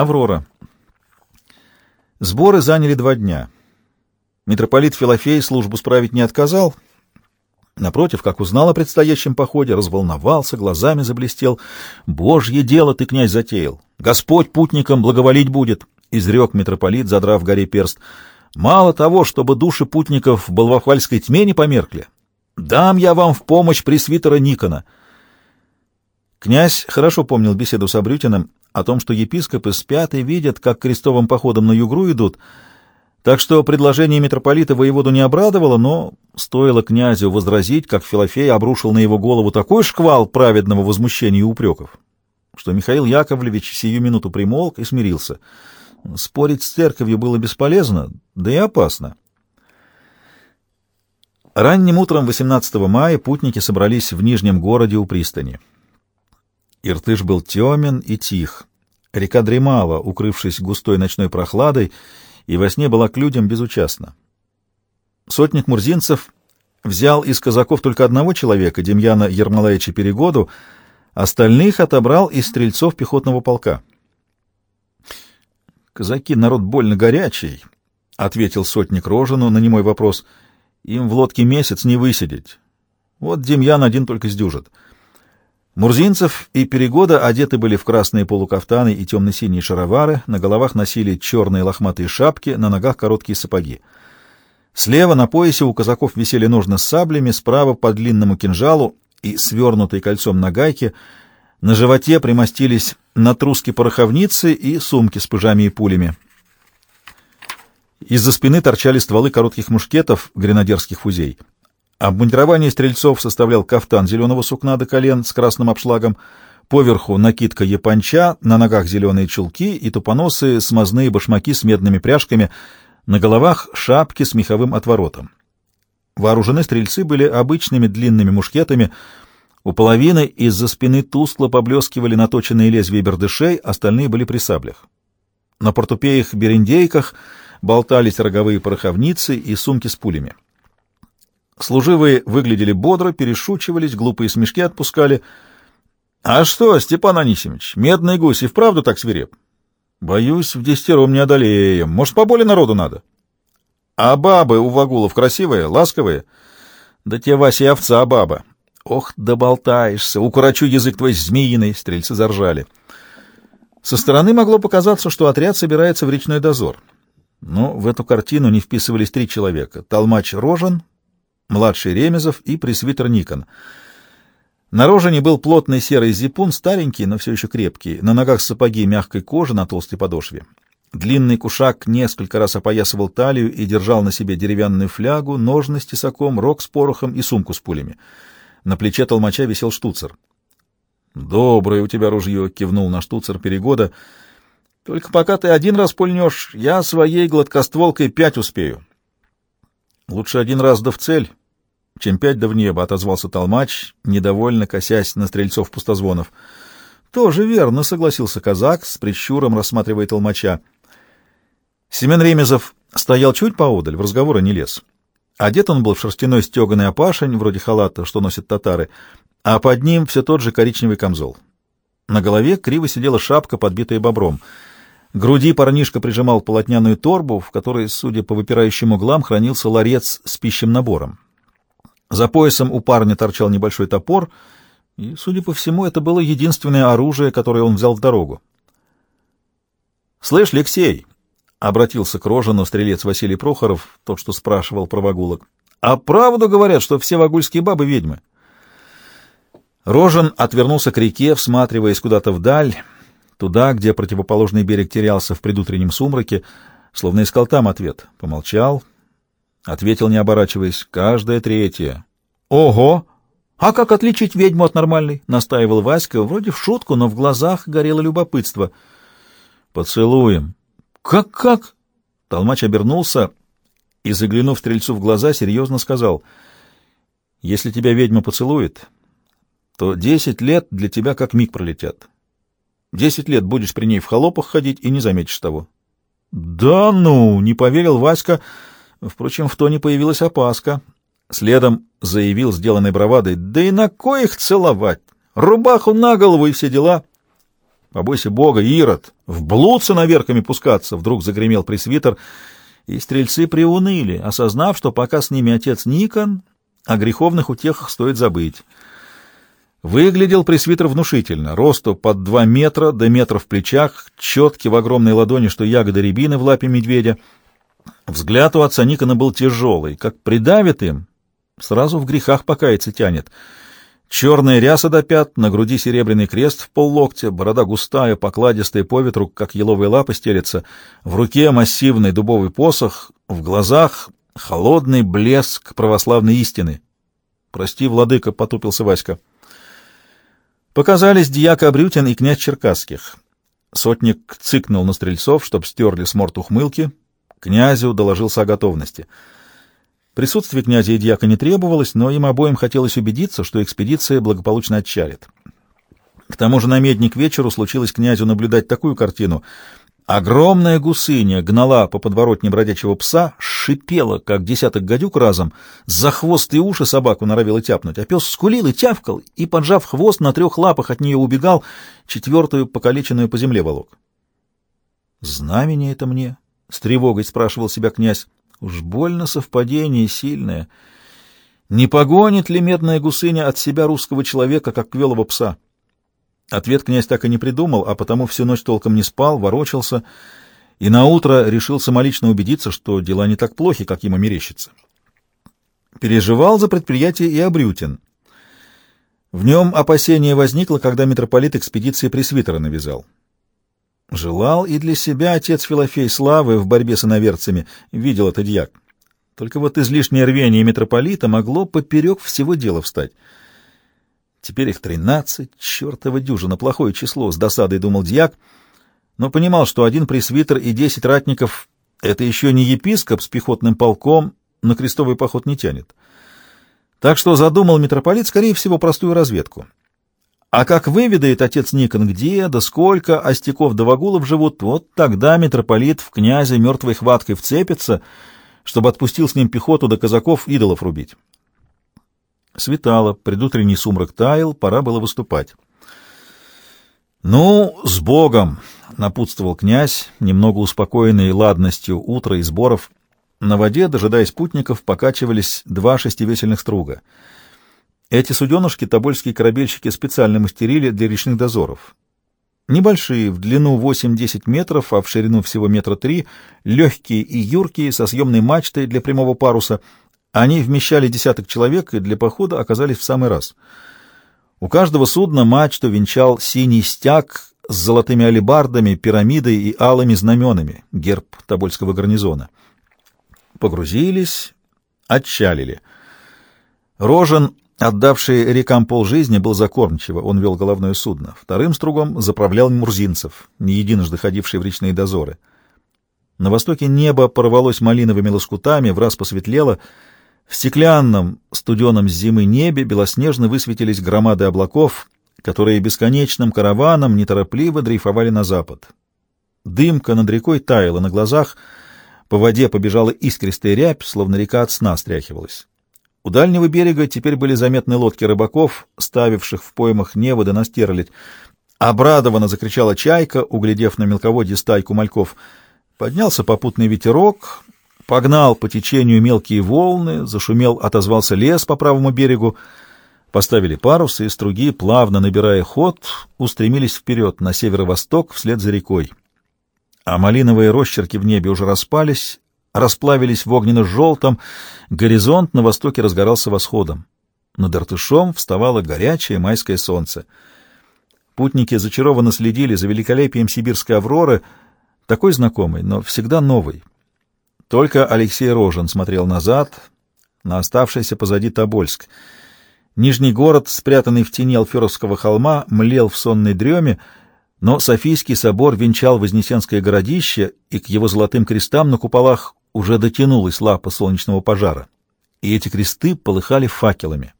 Аврора. Сборы заняли два дня. Митрополит Филофей службу справить не отказал. Напротив, как узнал о предстоящем походе, разволновался, глазами заблестел. «Божье дело ты, князь, затеял! Господь путникам благоволить будет!» — изрек митрополит, задрав горе перст. «Мало того, чтобы души путников в Балвахвальской тьме не померкли, дам я вам в помощь пресвитера Никона». Князь хорошо помнил беседу с Абрютиным о том, что епископы спят и видят, как крестовым походом на югру идут, так что предложение митрополита воеводу не обрадовало, но стоило князю возразить, как Филофей обрушил на его голову такой шквал праведного возмущения и упреков, что Михаил Яковлевич сию минуту примолк и смирился. Спорить с церковью было бесполезно, да и опасно. Ранним утром 18 мая путники собрались в Нижнем городе у пристани. Иртыш был темен и тих. Река дремала, укрывшись густой ночной прохладой, и во сне была к людям безучастна. Сотник Мурзинцев взял из казаков только одного человека, Демьяна Ермолаевича Перегоду, остальных отобрал из стрельцов пехотного полка. «Казаки — народ больно горячий», — ответил сотник Рожину на немой вопрос. «Им в лодке месяц не высидеть. Вот Демьян один только сдюжит». Мурзинцев и Перегода одеты были в красные полукафтаны и темно-синие шаровары, на головах носили черные лохматые шапки, на ногах короткие сапоги. Слева на поясе у казаков висели ножны с саблями, справа по длинному кинжалу и свернутой кольцом на гайке, на животе примостились натруски пороховницы и сумки с пыжами и пулями. Из-за спины торчали стволы коротких мушкетов гренадерских фузей — Обмундирование стрельцов составлял кафтан зеленого сукна до колен с красным обшлагом, поверху накидка японча, на ногах зеленые чулки и тупоносые смазные башмаки с медными пряжками, на головах шапки с меховым отворотом. Вооружены стрельцы были обычными длинными мушкетами, у половины из-за спины тускло поблескивали наточенные лезвия бердышей, остальные были при саблях. На портупеях-берендейках болтались роговые пороховницы и сумки с пулями. Служивые выглядели бодро, перешучивались, глупые смешки отпускали. — А что, Степан Анисимович, медный гусь и вправду так свиреп? — Боюсь, в десятером не одолеем. Может, поболее народу надо? — А бабы у вагулов красивые, ласковые? — Да те, Вася, овца баба. — Ох, доболтаешься, укорочу язык твой змеиный, — стрельцы заржали. Со стороны могло показаться, что отряд собирается в речной дозор. Но в эту картину не вписывались три человека. Толмач Рожен, младший Ремезов и пресвитер Никон. На рожине был плотный серый зипун, старенький, но все еще крепкий, на ногах сапоги мягкой кожи на толстой подошве. Длинный кушак несколько раз опоясывал талию и держал на себе деревянную флягу, ножны с тесаком, рог с порохом и сумку с пулями. На плече толмача висел штуцер. «Доброе у тебя ружье!» — кивнул на штуцер перегода. «Только пока ты один раз пульнешь, я своей гладкостволкой пять успею. Лучше один раз да в цель, чем пять да в небо, — отозвался толмач, недовольно косясь на стрельцов пустозвонов. — Тоже верно, — согласился казак, с прищуром рассматривая толмача. Семен Ремезов стоял чуть поодаль, в разговоры не лез. Одет он был в шерстяной стеганый опашень, вроде халата, что носят татары, а под ним все тот же коричневый камзол. На голове криво сидела шапка, подбитая бобром — груди парнишка прижимал полотняную торбу, в которой, судя по выпирающим углам, хранился ларец с пищем набором. За поясом у парня торчал небольшой топор, и, судя по всему, это было единственное оружие, которое он взял в дорогу. «Слышь, Алексей!» — обратился к Рожину стрелец Василий Прохоров, тот, что спрашивал про вагулок. «А правду говорят, что все вагульские бабы — ведьмы?» Рожен отвернулся к реке, всматриваясь куда-то вдаль, — туда, где противоположный берег терялся в предутреннем сумраке, словно искал там ответ. Помолчал, ответил, не оборачиваясь, каждая третья. «Ого! А как отличить ведьму от нормальной?» — настаивал Васька, вроде в шутку, но в глазах горело любопытство. «Поцелуем». «Как-как?» Толмач обернулся и, заглянув стрельцу в глаза, серьезно сказал, «Если тебя ведьма поцелует, то десять лет для тебя как миг пролетят. Десять лет будешь при ней в холопах ходить и не заметишь того. — Да ну! — не поверил Васька. Впрочем, в тоне появилась опаска. Следом заявил сделанной бравадой. — Да и на коих целовать? Рубаху на голову и все дела. — Побойся бога, Ирод! В блуд с наверками пускаться!» — вдруг загремел пресвитер, и стрельцы приуныли, осознав, что пока с ними отец Никон, о греховных утехах стоит забыть. Выглядел пресвитер внушительно, росту под два метра до метра в плечах, четкий в огромной ладони, что ягоды рябины в лапе медведя. Взгляд у отца Никона был тяжелый, как придавит им, сразу в грехах покаяться тянет. Черная ряса до пят, на груди серебряный крест в поллоктя, борода густая, покладистая по ветру, как еловые лапы стелется, в руке массивный дубовый посох, в глазах холодный блеск православной истины. «Прости, владыка», — потупился Васька. Показались дьяк Абрютин и князь Черкасских. Сотник цыкнул на стрельцов, чтоб стерли с ухмылки. Князю доложился о готовности. Присутствие князя и дьяка не требовалось, но им обоим хотелось убедиться, что экспедиция благополучно отчалит. К тому же на медник вечеру случилось князю наблюдать такую картину — Огромная гусыня гнала по подворотне бродячего пса, шипела, как десяток гадюк разом, за хвост и уши собаку норовила тяпнуть, а пес скулил и тявкал, и, поджав хвост, на трех лапах от нее убегал, четвертую покалеченную по земле волок. «Знамение это мне?» — с тревогой спрашивал себя князь. «Уж больно совпадение сильное. Не погонит ли медная гусыня от себя русского человека, как квелого пса?» Ответ князь так и не придумал, а потому всю ночь толком не спал, ворочался, и наутро решил самолично убедиться, что дела не так плохи, как ему мерещится. Переживал за предприятие и Абрютин. В нем опасение возникло, когда митрополит экспедиции пресвитера навязал. Желал и для себя отец Филофей славы в борьбе с иноверцами, видел это дьяк. Только вот излишнее рвение митрополита могло поперек всего дела встать — Теперь их тринадцать, чертова дюжина, плохое число, с досадой думал дьяк, но понимал, что один пресвитер и десять ратников — это еще не епископ с пехотным полком, на крестовый поход не тянет. Так что задумал митрополит, скорее всего, простую разведку. А как выведает отец Никон, где, да сколько остяков да вагулов живут, вот тогда митрополит в князе мертвой хваткой вцепится, чтобы отпустил с ним пехоту до казаков идолов рубить. Светало, предутренний сумрак таял, пора было выступать. «Ну, с Богом!» — напутствовал князь, немного успокоенный ладностью утра и сборов. На воде, дожидаясь путников, покачивались два шестивесельных струга. Эти суденышки тобольские корабельщики специально мастерили для речных дозоров. Небольшие, в длину 8-10 метров, а в ширину всего метра три, легкие и юркие, со съемной мачтой для прямого паруса — они вмещали десяток человек и для похода оказались в самый раз. У каждого судна мачту венчал синий стяг с золотыми алебардами, пирамидой и алыми знаменами, герб Тобольского гарнизона. Погрузились, отчалили. Рожен, отдавший рекам полжизни, был закормчиво, он вел головное судно. Вторым стругом заправлял Мурзинцев, не единожды ходивший в речные дозоры. На востоке небо порвалось малиновыми лоскутами, враз посветлело — в стеклянном, студеном зимы небе белоснежно высветились громады облаков, которые бесконечным караваном неторопливо дрейфовали на запад. Дымка над рекой таяла на глазах, по воде побежала искристая рябь, словно река от сна стряхивалась. У дальнего берега теперь были заметны лодки рыбаков, ставивших в поймах неводы на стерлядь. Обрадованно закричала чайка, углядев на мелководье стайку мальков. Поднялся попутный ветерок, Погнал по течению мелкие волны, зашумел, отозвался лес по правому берегу. Поставили парусы, и струги, плавно набирая ход, устремились вперед, на северо-восток, вслед за рекой. А малиновые росчерки в небе уже распались, расплавились в огненно-желтом, горизонт на востоке разгорался восходом. Над Иртышом вставало горячее майское солнце. Путники зачарованно следили за великолепием сибирской авроры, такой знакомой, но всегда новой. Только Алексей Рожен смотрел назад, на оставшийся позади Тобольск. Нижний город, спрятанный в тени Алферовского холма, млел в сонной дреме, но Софийский собор венчал Вознесенское городище, и к его золотым крестам на куполах уже дотянулась лапа солнечного пожара, и эти кресты полыхали факелами.